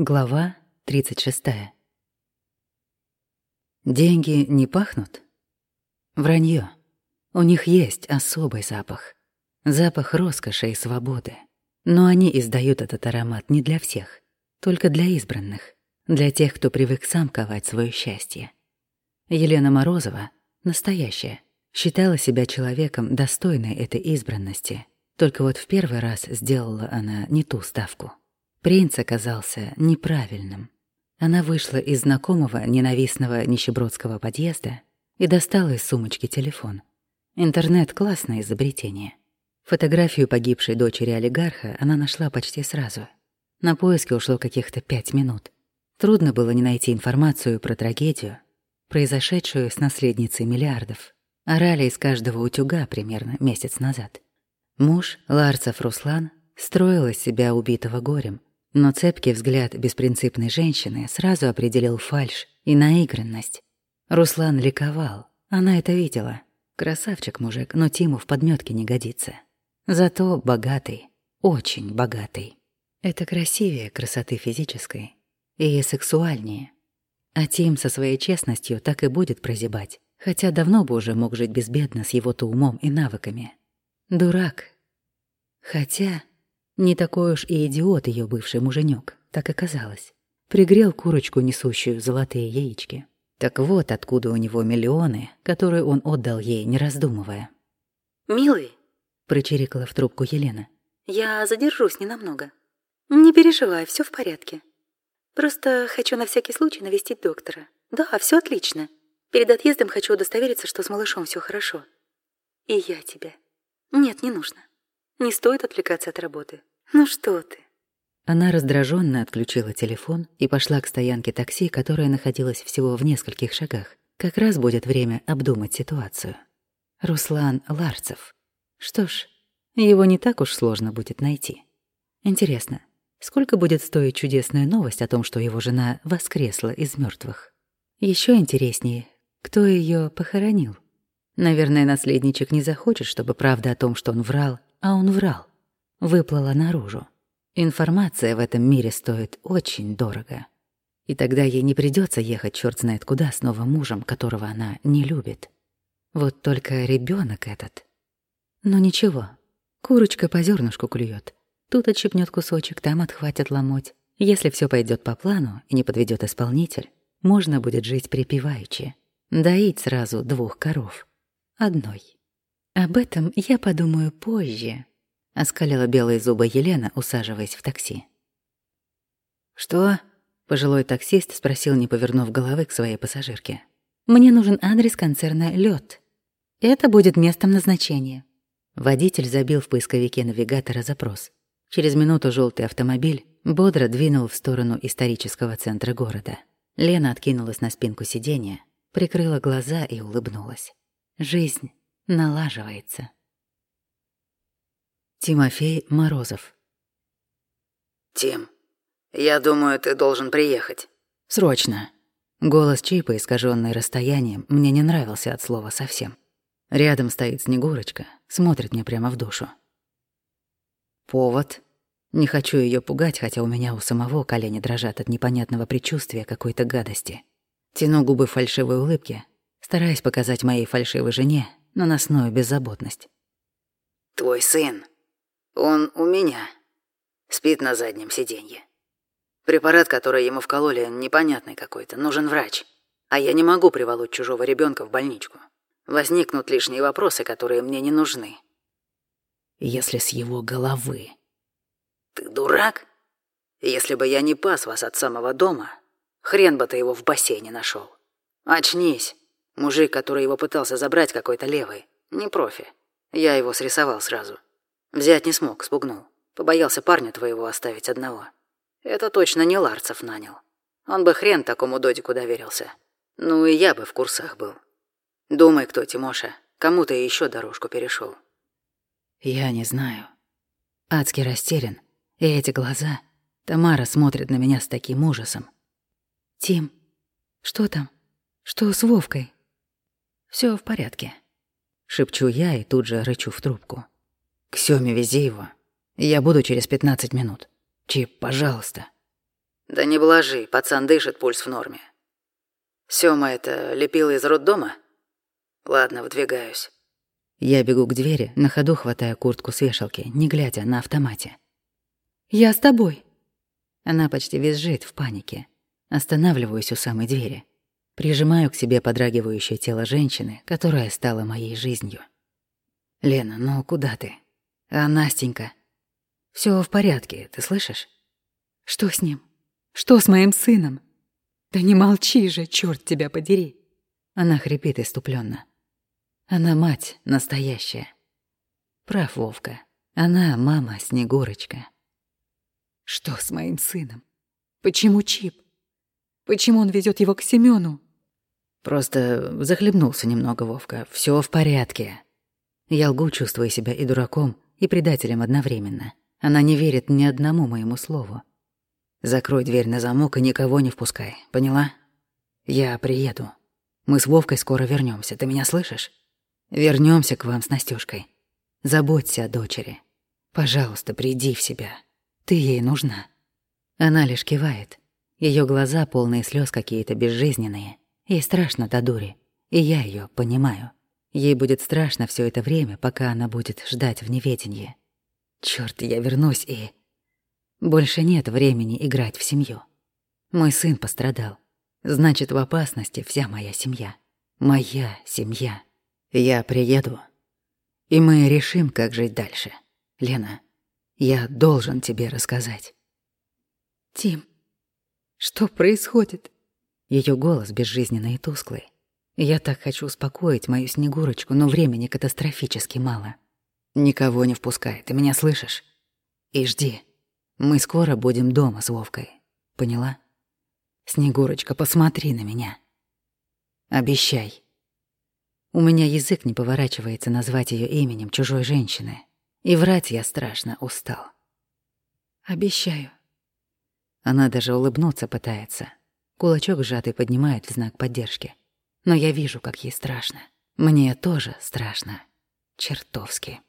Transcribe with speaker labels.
Speaker 1: Глава 36. Деньги не пахнут? Вранье. У них есть особый запах. Запах роскоши и свободы. Но они издают этот аромат не для всех, только для избранных, для тех, кто привык сам ковать свое счастье. Елена Морозова, настоящая, считала себя человеком, достойной этой избранности, только вот в первый раз сделала она не ту ставку. Принц оказался неправильным. Она вышла из знакомого ненавистного нищебродского подъезда и достала из сумочки телефон. Интернет — классное изобретение. Фотографию погибшей дочери олигарха она нашла почти сразу. На поиски ушло каких-то пять минут. Трудно было не найти информацию про трагедию, произошедшую с наследницей миллиардов. Орали из каждого утюга примерно месяц назад. Муж, Ларцев Руслан, строил из себя убитого горем, но цепкий взгляд беспринципной женщины сразу определил фальшь и наигранность. Руслан ликовал, она это видела. Красавчик мужик, но Тиму в подметке не годится. Зато богатый, очень богатый. Это красивее красоты физической и сексуальнее. А Тим со своей честностью так и будет прозябать, хотя давно бы уже мог жить безбедно с его-то умом и навыками. Дурак. Хотя не такой уж и идиот ее бывший муженек, так оказалось. Пригрел курочку, несущую золотые яички. Так вот откуда у него миллионы, которые он отдал ей, не раздумывая.
Speaker 2: «Милый», —
Speaker 1: прочирикала в трубку Елена, —
Speaker 2: «я задержусь ненамного. Не переживай, все в порядке. Просто хочу на всякий случай навестить доктора. Да, все отлично. Перед отъездом хочу удостовериться, что с малышом все хорошо. И я тебя. Нет, не нужно. Не стоит отвлекаться от работы. Ну что ты?
Speaker 1: Она раздраженно отключила телефон и пошла к стоянке такси, которая находилась всего в нескольких шагах. Как раз будет время обдумать ситуацию. Руслан Ларцев. Что ж, его не так уж сложно будет найти. Интересно, сколько будет стоить чудесная новость о том, что его жена воскресла из мертвых? Еще интереснее, кто ее похоронил? Наверное, наследничек не захочет, чтобы правда о том, что он врал, а он врал выплыла наружу. Информация в этом мире стоит очень дорого. И тогда ей не придется ехать черт знает куда с новым мужем, которого она не любит. Вот только ребенок этот. Но ничего, курочка по зернышку клюет. Тут отщипнет кусочек, там отхватят ломоть. Если все пойдет по плану и не подведет исполнитель, можно будет жить припеваючи. Доить сразу двух коров. Одной. Об этом я подумаю позже, оскалила белые зубы Елена, усаживаясь в такси. «Что?» — пожилой таксист спросил, не повернув головы к своей пассажирке. «Мне нужен адрес концерна «Лёд». Это будет местом назначения». Водитель забил в поисковике навигатора запрос. Через минуту желтый автомобиль бодро двинул в сторону исторического центра города. Лена откинулась на спинку сиденья, прикрыла глаза и улыбнулась. Жизнь налаживается. Тимофей Морозов.
Speaker 3: «Тим, я думаю, ты должен приехать».
Speaker 1: «Срочно». Голос Чипа, искаженный расстоянием, мне не нравился от слова совсем. Рядом стоит Снегурочка, смотрит мне прямо в душу. Повод. Не хочу ее пугать, хотя у меня у самого колени дрожат от непонятного предчувствия какой-то гадости. Тяну губы фальшивой улыбки, стараясь показать моей фальшивой жене наносную беззаботность.
Speaker 3: «Твой сын он у меня. Спит на заднем сиденье. Препарат, который ему вкололи, непонятный какой-то, нужен врач. А я не могу приволочь чужого ребенка в больничку. Возникнут лишние вопросы, которые мне не нужны.
Speaker 1: Если с его головы.
Speaker 3: Ты дурак? Если бы я не пас вас от самого дома, хрен бы ты его в бассейне нашел. Очнись. Мужик, который его пытался забрать, какой-то левый. Не профи. Я его срисовал сразу. Взять не смог, спугнул. Побоялся парня твоего оставить одного. Это точно не Ларцев нанял. Он бы хрен такому додику доверился. Ну и я бы в курсах был. Думай, кто Тимоша. Кому ты еще дорожку перешел.
Speaker 1: Я не знаю. Адски растерян. И эти глаза. Тамара смотрит на меня с таким ужасом. «Тим, что там? Что с Вовкой?» Все в порядке», — шепчу я и тут же рычу в трубку. К Сёме вези его. Я буду через 15 минут. Чип, пожалуйста.
Speaker 3: Да не блажи, пацан дышит, пульс в норме. Сёма это лепила из роддома? Ладно, выдвигаюсь.
Speaker 1: Я бегу к двери, на ходу хватая куртку с вешалки, не глядя на автомате.
Speaker 2: «Я с тобой».
Speaker 1: Она почти визжит в панике. Останавливаюсь у самой двери. Прижимаю к себе подрагивающее тело женщины, которая стала моей жизнью. «Лена, ну куда ты? А Настенька?» Все в порядке, ты слышишь?»
Speaker 2: «Что с ним? Что с моим сыном?» «Да не молчи же, черт тебя подери!»
Speaker 1: Она хрипит иступленно. Она мать настоящая. Прав Вовка. Она мама Снегурочка.
Speaker 2: Что с моим сыном? Почему Чип? Почему он везет его к Семену?
Speaker 1: Просто захлебнулся немного, Вовка. Все в порядке. Я лгу, чувствуя себя и дураком, и предателем одновременно. Она не верит ни одному моему слову. Закрой дверь на замок и никого не впускай, поняла? Я приеду. Мы с Вовкой скоро вернемся. Ты меня слышишь? Вернемся к вам с Настюшкой. Заботься о дочери. Пожалуйста, приди в себя. Ты ей нужна. Она лишь кивает. Ее глаза полные слез какие-то безжизненные. Ей страшно до дури. И я ее понимаю. Ей будет страшно все это время, пока она будет ждать в неведении. Черт, я вернусь и... Больше нет времени играть в семью. Мой сын пострадал. Значит, в опасности вся моя семья. Моя семья. Я приеду, и мы решим, как жить дальше. Лена, я должен тебе рассказать.
Speaker 2: Тим, что происходит?
Speaker 1: Ее голос безжизненный и тусклый. Я так хочу успокоить мою Снегурочку, но времени катастрофически мало. Никого не впускай, ты меня слышишь? И жди. Мы скоро будем дома с Вовкой. Поняла? Снегурочка, посмотри на меня. Обещай. У меня язык не поворачивается назвать ее именем чужой женщины. И врать я страшно устал.
Speaker 2: Обещаю.
Speaker 1: Она даже улыбнуться пытается. Кулачок сжатый поднимает в знак поддержки. Но я вижу, как ей страшно. Мне тоже страшно. Чертовски.